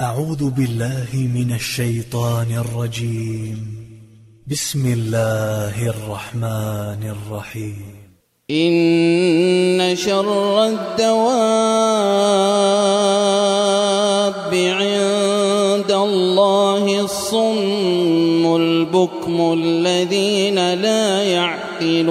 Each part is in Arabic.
أعوذ بالله من الشيطان الرجيم. بسم الله الرحمن الرحيم. إن شر الدواب عند الله الصم البكم الذين لا يعقلون.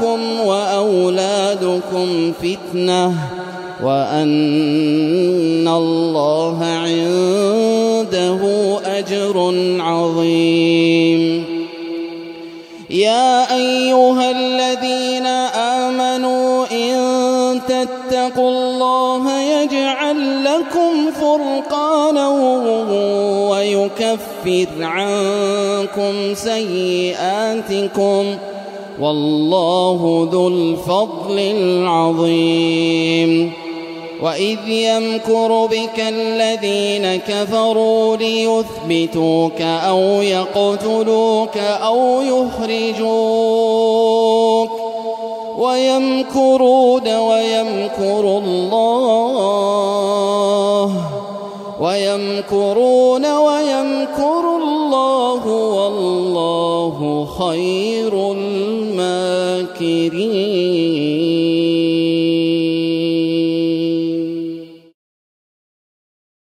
أموالكم وأولادكم فتنة وأن الله عنده أجر عظيم. يا أيها الذين آمنوا إن تتقوا الله يجعل لكم فرقانا ويكفر عنكم سيئاتكم. والله ذو الفضل العظيم. وإذ يمكر بك الذين كفروا ليثبتوك أو يقتلوك أو يخرجوك. ويمكرون ويمكر الله. ويمكرون ويمكر الله والله خير الْمُبِينَ